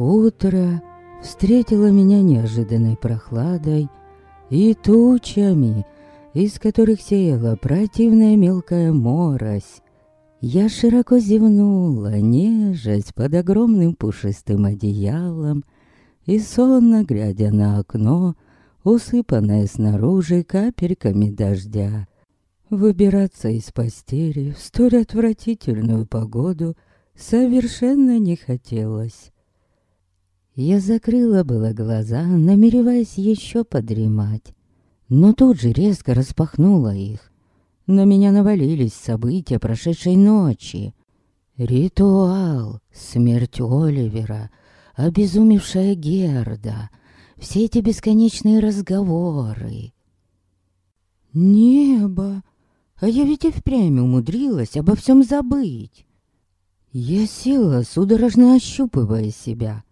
Утро встретило меня неожиданной прохладой и тучами, из которых сеяла противная мелкая морось. Я широко зевнула, нежесть под огромным пушистым одеялом, и сонно глядя на окно, усыпанное снаружи капельками дождя. Выбираться из постели в столь отвратительную погоду совершенно не хотелось. Я закрыла было глаза, намереваясь еще подремать, но тут же резко распахнула их. На меня навалились события прошедшей ночи. Ритуал, смерть Оливера, обезумевшая Герда, все эти бесконечные разговоры. Небо! А я ведь и впрямь умудрилась обо всем забыть. Я села, судорожно ощупывая себя.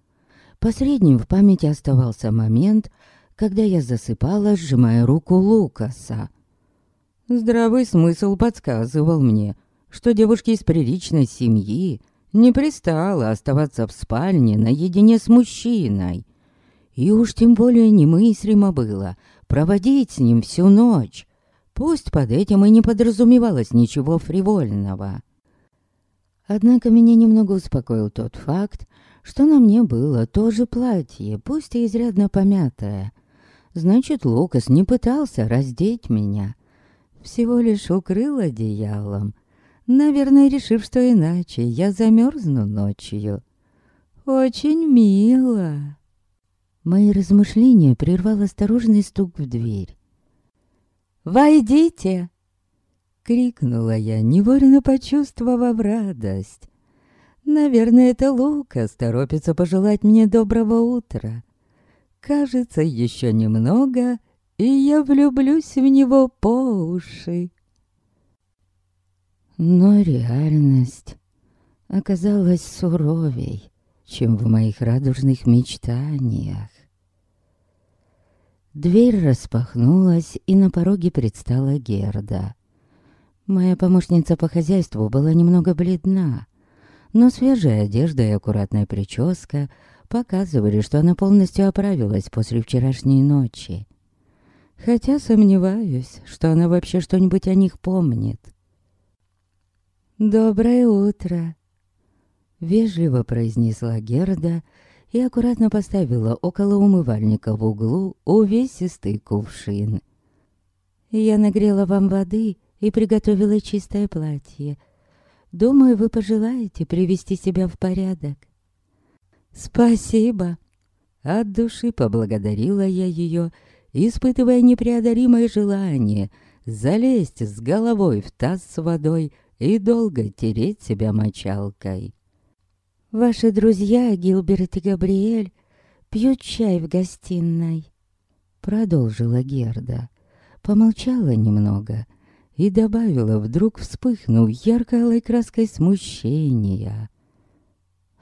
Посредним в памяти оставался момент, когда я засыпала, сжимая руку Лукаса. Здравый смысл подсказывал мне, что девушке из приличной семьи не пристало оставаться в спальне наедине с мужчиной. И уж тем более немыслимо было проводить с ним всю ночь. Пусть под этим и не подразумевалось ничего фривольного. Однако меня немного успокоил тот факт, что на мне было то же платье, пусть и изрядно помятое. Значит, Лукас не пытался раздеть меня. Всего лишь укрыл одеялом, наверное, решив, что иначе я замерзну ночью. Очень мило. Мои размышления прервал осторожный стук в дверь. «Войдите!» Крикнула я, невольно почувствовав радость. Наверное, это Лукас торопится пожелать мне доброго утра. Кажется, еще немного, и я влюблюсь в него по уши. Но реальность оказалась суровей, чем в моих радужных мечтаниях. Дверь распахнулась, и на пороге предстала Герда. Моя помощница по хозяйству была немного бледна, но свежая одежда и аккуратная прическа показывали, что она полностью оправилась после вчерашней ночи. Хотя сомневаюсь, что она вообще что-нибудь о них помнит. «Доброе утро!» Вежливо произнесла Герда и аккуратно поставила около умывальника в углу увесистый кувшин. «Я нагрела вам воды и приготовила чистое платье. Думаю, вы пожелаете привести себя в порядок». «Спасибо!» От души поблагодарила я ее, испытывая непреодолимое желание залезть с головой в таз с водой и долго тереть себя мочалкой. Ваши друзья, Гилберт и Габриэль, пьют чай в гостиной. Продолжила Герда. Помолчала немного и добавила, вдруг вспыхнув ярко-алой краской смущения.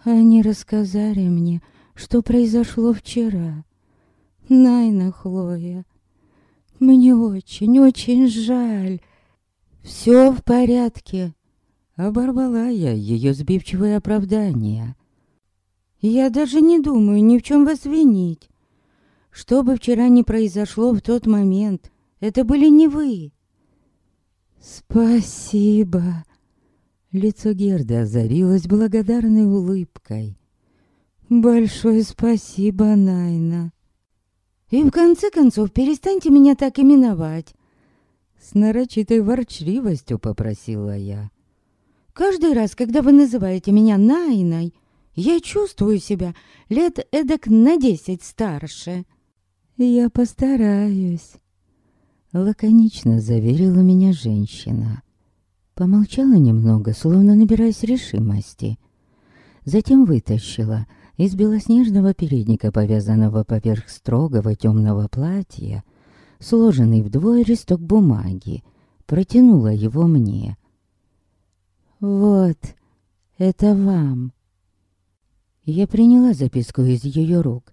Они рассказали мне, что произошло вчера. Найна Хлоя, мне очень-очень жаль. Все в порядке, Оборвала я ее сбивчивое оправдание. Я даже не думаю ни в чем вас винить. Что бы вчера ни произошло в тот момент, это были не вы. Спасибо. Лицо Герды озарилось благодарной улыбкой. Большое спасибо, Найна. И в конце концов перестаньте меня так именовать. С нарочитой ворчливостью попросила я. Каждый раз, когда вы называете меня Найной, я чувствую себя лет эдак на десять старше. Я постараюсь. Лаконично заверила меня женщина. Помолчала немного, словно набираясь решимости. Затем вытащила из белоснежного передника, повязанного поверх строгого темного платья, сложенный вдвое листок бумаги, протянула его мне. «Вот, это вам». Я приняла записку из ее рук,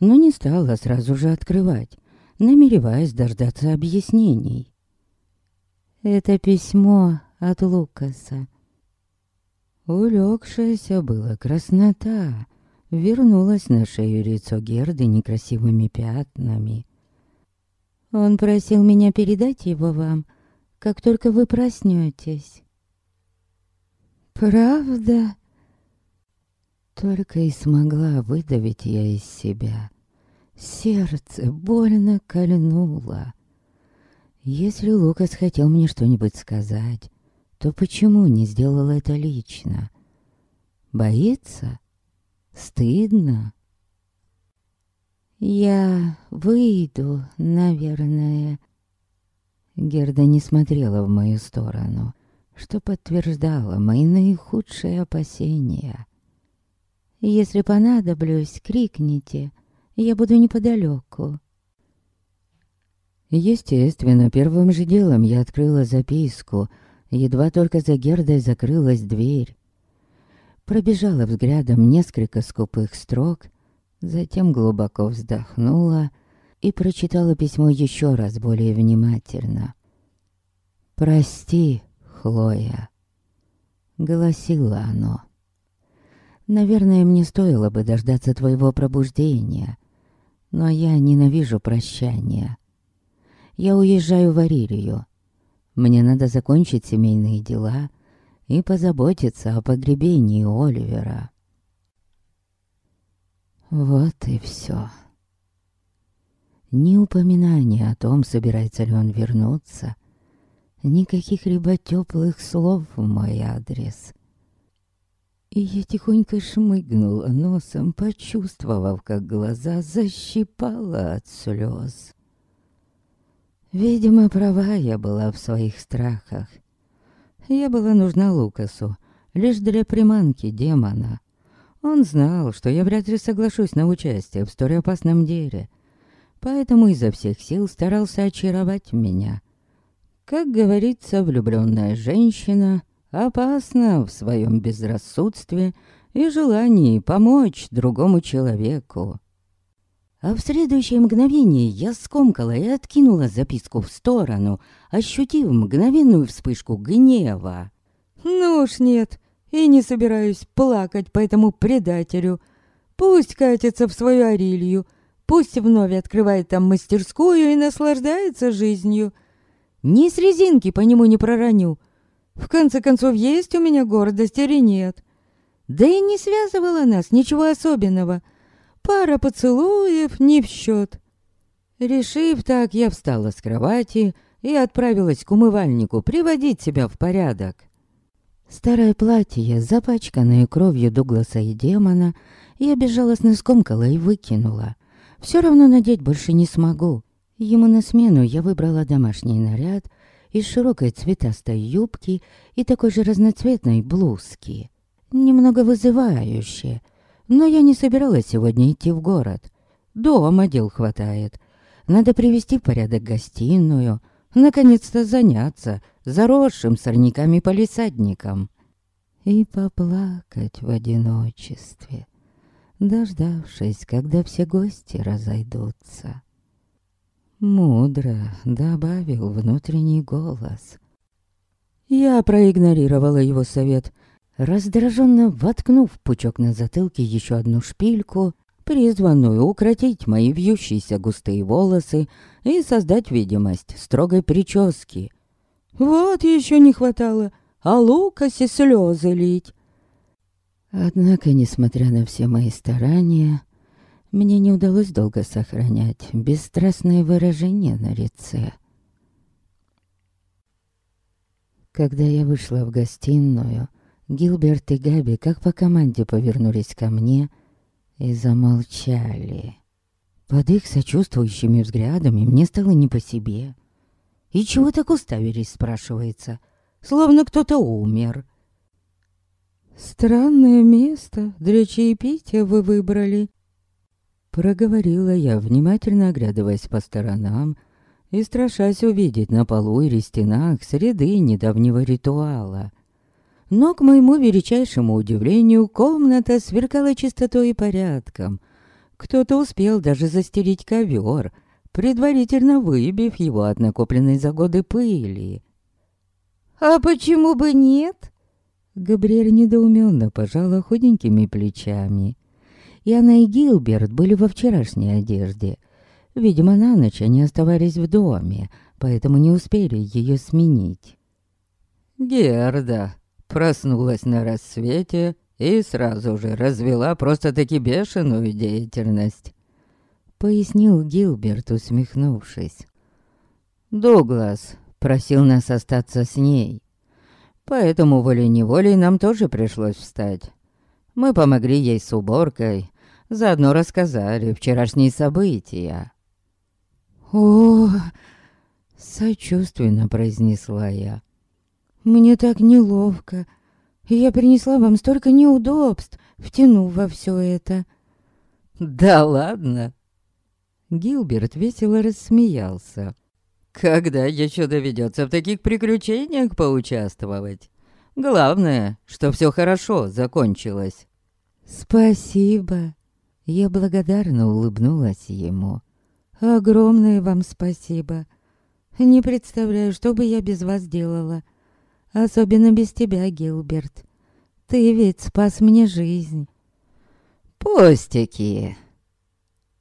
но не стала сразу же открывать, намереваясь дождаться объяснений. Это письмо от Лукаса. Улегшаяся была краснота, Вернулось на шею лицо Герды некрасивыми пятнами. Он просил меня передать его вам, как только вы проснетесь. Правда? Только и смогла выдавить я из себя. Сердце больно кольнуло. Если Лукас хотел мне что-нибудь сказать, то почему не сделал это лично? Боится? Стыдно? Я выйду, наверное. Герда не смотрела в мою сторону, что подтверждало мои наихудшие опасения. Если понадоблюсь, крикните, я буду неподалеку. Естественно, первым же делом я открыла записку. Едва только за Гердой закрылась дверь. Пробежала взглядом несколько скупых строк, затем глубоко вздохнула и прочитала письмо еще раз более внимательно. «Прости, Хлоя», — голосило оно. «Наверное, мне стоило бы дождаться твоего пробуждения, но я ненавижу прощания. Я уезжаю в Аририю. Мне надо закончить семейные дела и позаботиться о погребении Оливера». Вот и все. Ни упоминания о том, собирается ли он вернуться, никаких либо теплых слов в мой адрес. И я тихонько шмыгнула носом, почувствовав, как глаза защипала от слез. Видимо, права я была в своих страхах. Я была нужна Лукасу лишь для приманки демона. Он знал, что я вряд ли соглашусь на участие в столь опасном деле, поэтому изо всех сил старался очаровать меня. Как говорится, влюбленная женщина опасна в своем безрассудстве и желании помочь другому человеку. А в следующее мгновение я скомкала и откинула записку в сторону, ощутив мгновенную вспышку гнева. «Ну уж нет, и не собираюсь плакать по этому предателю. Пусть катится в свою Арилью, пусть вновь открывает там мастерскую и наслаждается жизнью. Ни с резинки по нему не пророню. В конце концов, есть у меня гордость или нет. Да и не связывала нас ничего особенного. Пара поцелуев не в счет. Решив так, я встала с кровати и отправилась к умывальнику приводить себя в порядок. Старое платье, запачканное кровью Дугласа и демона, я безжалостно скомкала и выкинула. Все равно надеть больше не смогу. Ему на смену я выбрала домашний наряд из широкой цветастой юбки и такой же разноцветной блузки. Немного вызывающе, но я не собиралась сегодня идти в город. Дома дел хватает. Надо привести в порядок гостиную, наконец-то заняться заросшим сорняками полисадником. И поплакать в одиночестве, дождавшись, когда все гости разойдутся. Мудро добавил внутренний голос. Я проигнорировала его совет, раздраженно воткнув пучок на затылке еще одну шпильку, призванную укротить мои вьющиеся густые волосы и создать видимость строгой прически. Вот еще не хватало, а Лукасе слезы лить. Однако, несмотря на все мои старания, мне не удалось долго сохранять бесстрастное выражение на лице. Когда я вышла в гостиную, Гилберт и Габи как по команде повернулись ко мне и замолчали. Под их сочувствующими взглядами мне стало не по себе. И чего так уставились, спрашивается? Словно кто-то умер. «Странное место для чаепития вы выбрали», Проговорила я, внимательно оглядываясь по сторонам и страшась увидеть на полу или стенах среды недавнего ритуала. Но, к моему величайшему удивлению, комната сверкала чистотой и порядком. Кто-то успел даже застелить ковер, предварительно выбив его от накопленной за годы пыли. «А почему бы нет?» Габриэль недоуменно пожала худенькими плечами. И она и Гилберт были во вчерашней одежде. Видимо, на ночь они оставались в доме, поэтому не успели ее сменить. Герда проснулась на рассвете и сразу же развела просто-таки бешеную деятельность. Пояснил Гилберт, усмехнувшись. Дуглас просил нас остаться с ней. Поэтому волей-неволей нам тоже пришлось встать. Мы помогли ей с уборкой, заодно рассказали вчерашние события. «О, сочувственно произнесла я. Мне так неловко. Я принесла вам столько неудобств, втянув во все это. Да ладно. Гилберт весело рассмеялся. Когда еще доведется в таких приключениях поучаствовать? Главное, что все хорошо закончилось. Спасибо. Я благодарно улыбнулась ему. Огромное вам спасибо. Не представляю, что бы я без вас делала. Особенно без тебя, Гилберт. Ты ведь спас мне жизнь. Пустяки.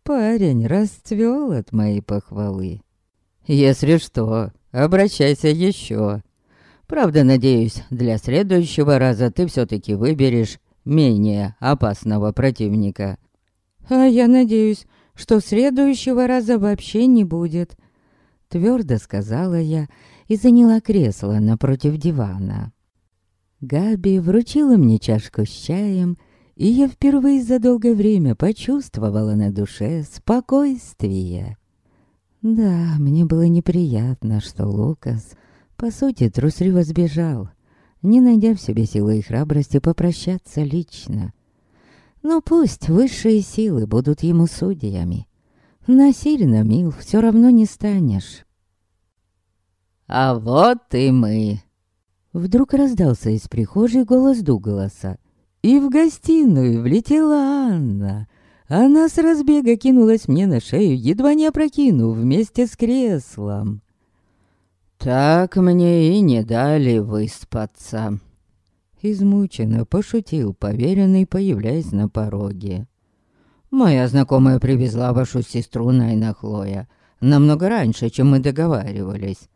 Парень расцвел от моей похвалы. Если что, обращайся еще. Правда, надеюсь, для следующего раза ты все-таки выберешь менее опасного противника. А я надеюсь, что следующего раза вообще не будет. Твердо сказала я и заняла кресло напротив дивана. Габи вручила мне чашку с чаем, и я впервые за долгое время почувствовала на душе спокойствие. Да, мне было неприятно, что Лукас, по сути, трусливо сбежал, не найдя в себе силы и храбрости попрощаться лично. Но пусть высшие силы будут ему судьями. Насильно, мил, все равно не станешь. «А вот и мы!» Вдруг раздался из прихожей голос Дугласа. И в гостиную влетела Анна. Она с разбега кинулась мне на шею, едва не опрокинув вместе с креслом. «Так мне и не дали выспаться», — измученно пошутил поверенный, появляясь на пороге. «Моя знакомая привезла вашу сестру Найна Хлоя намного раньше, чем мы договаривались.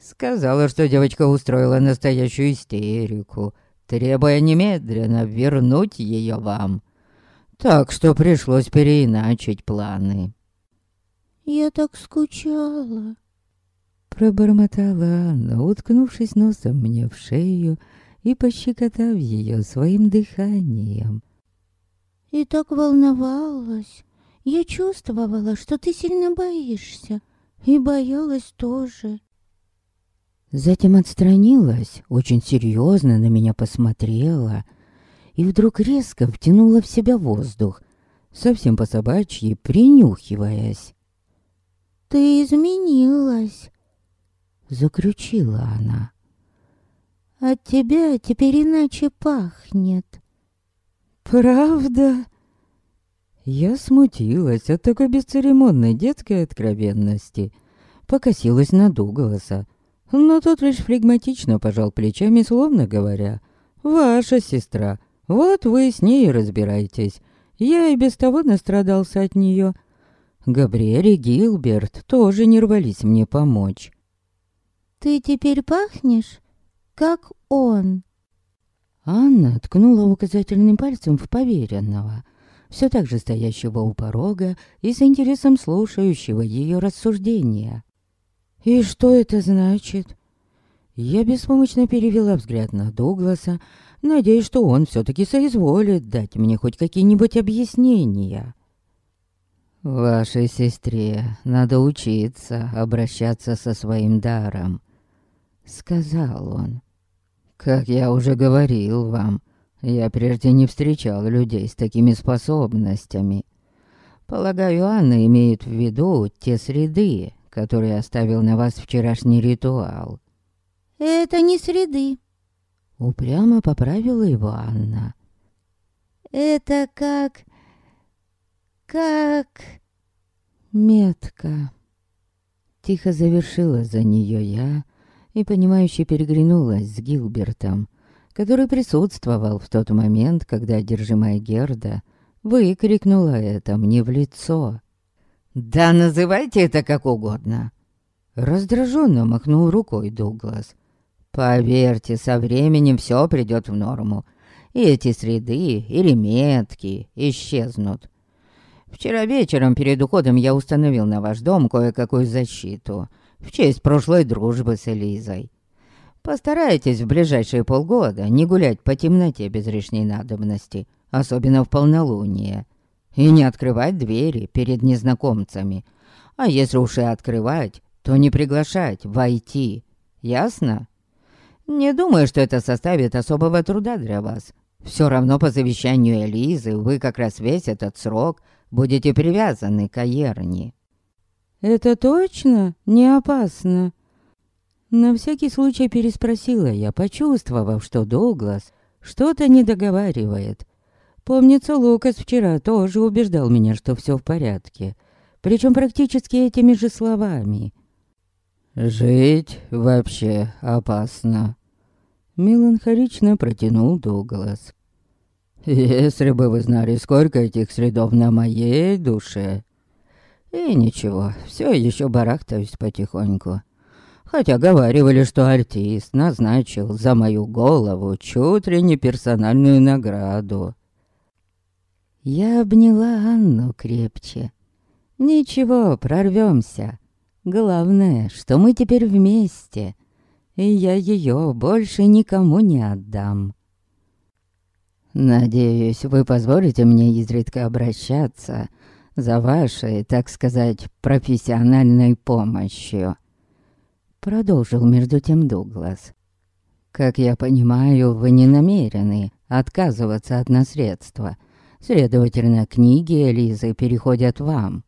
Сказала, что девочка устроила настоящую истерику, требуя немедленно вернуть ее вам. Так что пришлось переиначить планы. «Я так скучала», — пробормотала Анна, уткнувшись носом мне в шею и пощекотав ее своим дыханием. «И так волновалась. Я чувствовала, что ты сильно боишься, и боялась тоже. Затем отстранилась, очень серьезно на меня посмотрела и вдруг резко втянула в себя воздух, совсем по-собачьи принюхиваясь. «Ты изменилась», — заключила она. «От тебя теперь иначе пахнет». «Правда?» Я смутилась от такой бесцеремонной детской откровенности, покосилась на Дугласа, но тот лишь флегматично пожал плечами, словно говоря, «Ваша сестра, вот вы с ней разбирайтесь. Я и без того настрадался от нее. Габриэль и Гилберт тоже не рвались мне помочь». «Ты теперь пахнешь, как он?» Анна ткнула указательным пальцем в поверенного, все так же стоящего у порога и с интересом слушающего ее рассуждения. «И что это значит?» Я беспомощно перевела взгляд на Дугласа, надеясь, что он все-таки соизволит дать мне хоть какие-нибудь объяснения. «Вашей сестре надо учиться обращаться со своим даром», — сказал он. «Как я уже говорил вам, я прежде не встречал людей с такими способностями. Полагаю, Анна имеет в виду те среды, который оставил на вас вчерашний ритуал. Это не среды. Упрямо поправила его Анна. Это как... как... метка. Тихо завершила за нее я и, понимающе переглянулась с Гилбертом, который присутствовал в тот момент, когда одержимая Герда Выкрикнула это мне в лицо. «Да называйте это как угодно!» Раздраженно махнул рукой Дуглас. «Поверьте, со временем все придет в норму. И эти среды или метки исчезнут. Вчера вечером перед уходом я установил на ваш дом кое-какую защиту в честь прошлой дружбы с Элизой. Постарайтесь в ближайшие полгода не гулять по темноте без лишней надобности, особенно в полнолуние, и не открывать двери перед незнакомцами. А если уж и открывать, то не приглашать войти. Ясно? Не думаю, что это составит особого труда для вас. Все равно по завещанию Элизы вы как раз весь этот срок будете привязаны к Аерне. «Это точно не опасно?» На всякий случай переспросила я, почувствовав, что Дуглас что-то не договаривает. Помнится, Лукас вчера тоже убеждал меня, что все в порядке. Причем практически этими же словами. «Жить вообще опасно», — меланхолично протянул Дуглас. «Если бы вы знали, сколько этих средов на моей душе...» И ничего, все еще барахтаюсь потихоньку. Хотя говаривали, что артист назначил за мою голову чуть ли не персональную награду. Я обняла Анну крепче. Ничего, прорвемся. Главное, что мы теперь вместе, и я ее больше никому не отдам. Надеюсь, вы позволите мне изредка обращаться за вашей, так сказать, профессиональной помощью продолжил между тем Дуглас. «Как я понимаю, вы не намерены отказываться от наследства. Следовательно, книги Элизы переходят вам.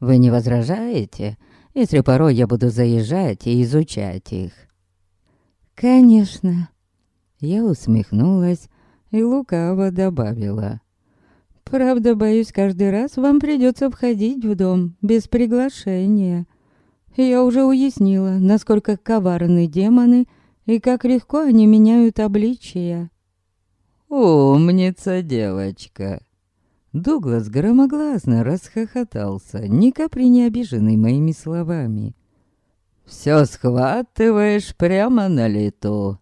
Вы не возражаете, если порой я буду заезжать и изучать их?» «Конечно». Я усмехнулась и лукаво добавила. «Правда, боюсь, каждый раз вам придется входить в дом без приглашения». Я уже уяснила, насколько коварны демоны и как легко они меняют обличия. «Умница, девочка!» Дуглас громогласно расхохотался, ни капли не обиженный моими словами. «Все схватываешь прямо на лету!»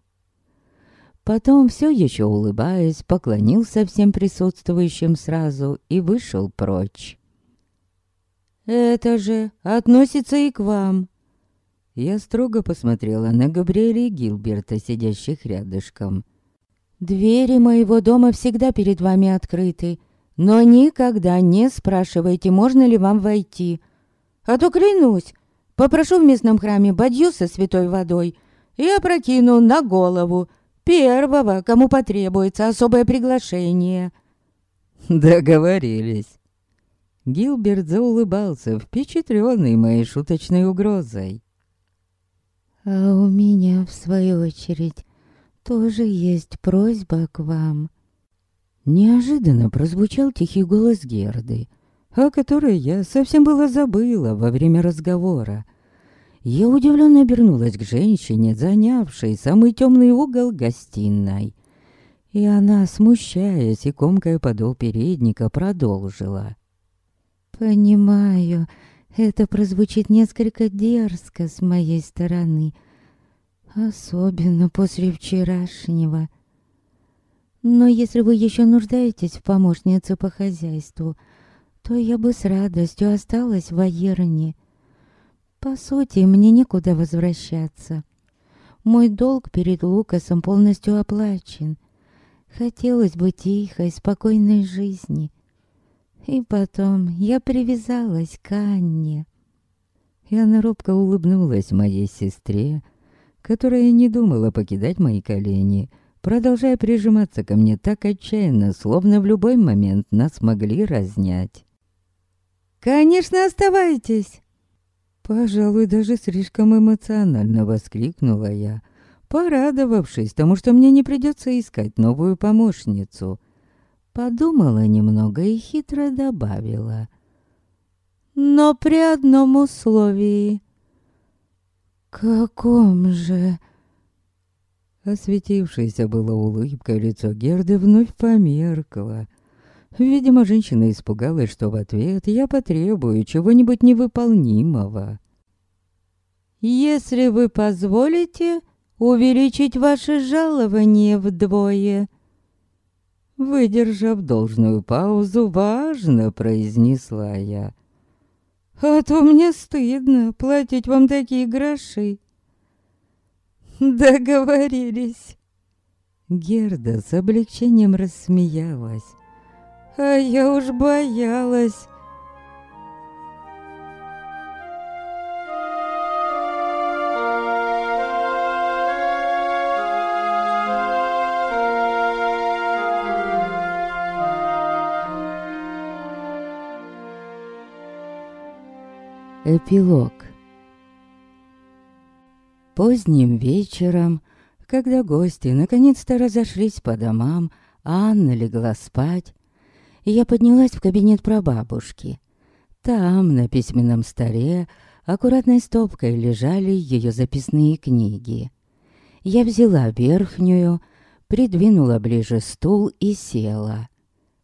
Потом, все еще улыбаясь, поклонился всем присутствующим сразу и вышел прочь. «Это же относится и к вам». Я строго посмотрела на Габриэля и Гилберта, сидящих рядышком. «Двери моего дома всегда перед вами открыты, но никогда не спрашивайте, можно ли вам войти. А то клянусь, попрошу в местном храме бадью со святой водой и опрокину на голову первого, кому потребуется особое приглашение». «Договорились». Гилберт заулыбался, впечатленный моей шуточной угрозой. «А у меня, в свою очередь, тоже есть просьба к вам». Неожиданно прозвучал тихий голос Герды, о которой я совсем было забыла во время разговора. Я удивленно обернулась к женщине, занявшей самый темный угол гостиной. И она, смущаясь и комкая подол передника, продолжила. Понимаю, это прозвучит несколько дерзко с моей стороны, особенно после вчерашнего. Но если вы еще нуждаетесь в помощнице по хозяйству, то я бы с радостью осталась в Аерне. По сути, мне некуда возвращаться. Мой долг перед Лукасом полностью оплачен. Хотелось бы тихой, спокойной жизни. И потом я привязалась к Анне. И она робко улыбнулась моей сестре, которая не думала покидать мои колени, продолжая прижиматься ко мне так отчаянно, словно в любой момент нас могли разнять. «Конечно, оставайтесь!» Пожалуй, даже слишком эмоционально воскликнула я, порадовавшись тому, что мне не придется искать новую помощницу. Подумала немного и хитро добавила. Но при одном условии. Каком же? Осветившееся было улыбкой лицо Герды вновь померкло. Видимо, женщина испугалась, что в ответ я потребую чего-нибудь невыполнимого. «Если вы позволите увеличить ваше жалование вдвое», Выдержав должную паузу, важно произнесла я. «А то мне стыдно платить вам такие гроши». «Договорились». Герда с облегчением рассмеялась. «А я уж боялась». Эпилог Поздним вечером, когда гости наконец-то разошлись по домам, Анна легла спать, я поднялась в кабинет прабабушки. Там, на письменном столе, аккуратной стопкой лежали ее записные книги. Я взяла верхнюю, придвинула ближе стул и села.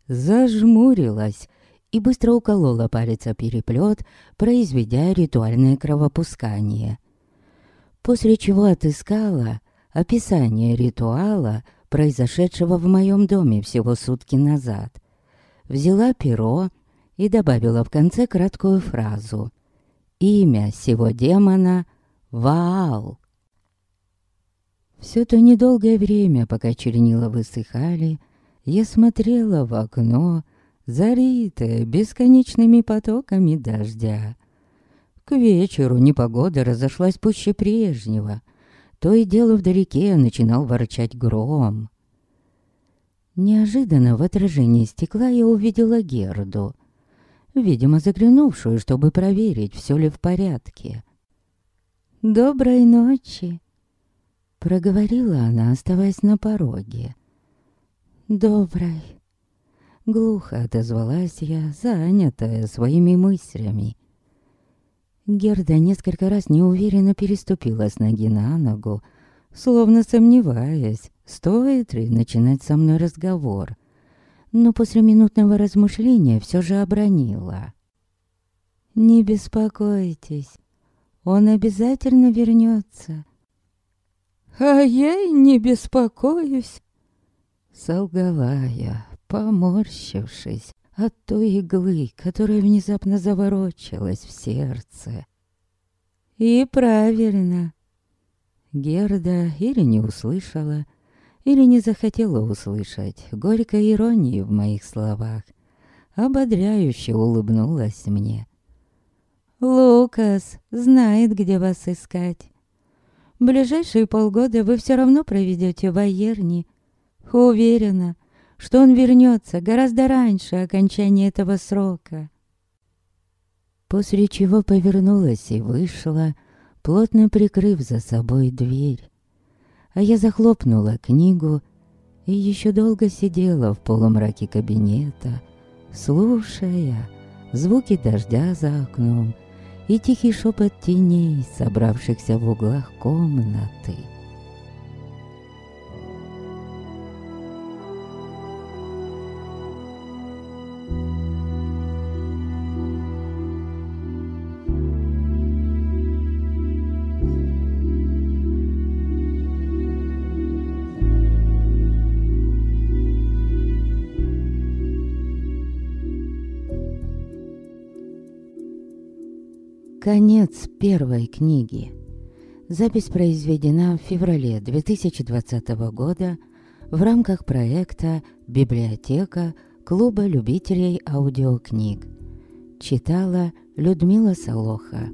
Зажмурилась и быстро уколола палец о переплет, произведя ритуальное кровопускание. После чего отыскала описание ритуала, произошедшего в моем доме всего сутки назад. Взяла перо и добавила в конце краткую фразу. Имя сего демона — Ваал. Все то недолгое время, пока чернила высыхали, я смотрела в окно, заритая бесконечными потоками дождя. К вечеру непогода разошлась пуще прежнего. То и дело вдалеке начинал ворчать гром. Неожиданно в отражении стекла я увидела Герду, видимо, заглянувшую, чтобы проверить, все ли в порядке. «Доброй ночи!» — проговорила она, оставаясь на пороге. «Доброй!» Глухо отозвалась я, занятая своими мыслями. Герда несколько раз неуверенно переступила с ноги на ногу, словно сомневаясь, стоит ли начинать со мной разговор. Но после минутного размышления все же обронила. «Не беспокойтесь, он обязательно вернется». «А я и не беспокоюсь», — солгала я, поморщившись от той иглы, которая внезапно заворочилась в сердце. И правильно. Герда или не услышала, или не захотела услышать горькой иронии в моих словах. Ободряюще улыбнулась мне. «Лукас знает, где вас искать. Ближайшие полгода вы все равно проведете в Айерне. Уверена, что он вернется гораздо раньше окончания этого срока. После чего повернулась и вышла, плотно прикрыв за собой дверь. А я захлопнула книгу и еще долго сидела в полумраке кабинета, слушая звуки дождя за окном и тихий шепот теней, собравшихся в углах комнаты. Конец первой книги. Запись произведена в феврале 2020 года в рамках проекта «Библиотека Клуба любителей аудиокниг». Читала Людмила Солоха.